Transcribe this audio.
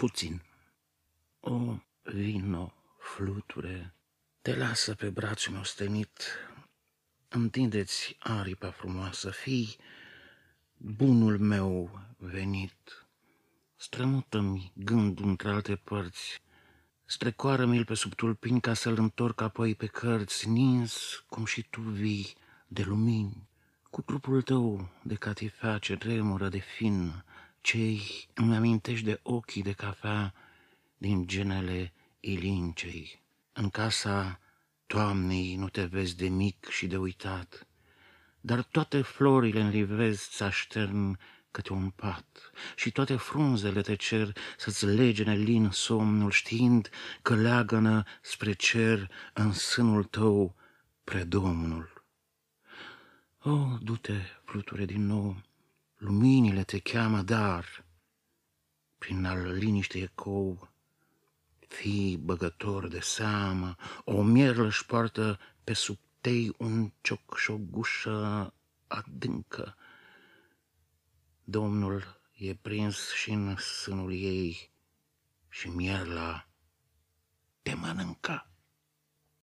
puțin. O, vino, fluture, te lasă pe brațul meu stenit, întindeți aripa frumoasă, fii bunul meu venit. Strămută-mi gândul între alte părți, strecoară-mi-l pe sub tulpini ca să-l întorc apoi pe cărți, nins cum și tu vii de lumini, cu trupul tău de catifea ce tremură de fin, cei îmi amintești de ochii de cafea din genele ilincei. În casa toamnei nu te vezi de mic și de uitat, dar toate florile în rivez ți aștern câte un pat și toate frunzele te cer să-ți lege nelin somnul, știind că leagănă spre cer în sânul tău predomnul. O, du-te, fluture din nou, luminile te cheamă, dar prin al liniște ecou, fii băgător de seamă, o mierlă își poartă pe sub tei un cioc și o gușă adâncă. Domnul e prins și în sânul ei și mierla te mănâncă.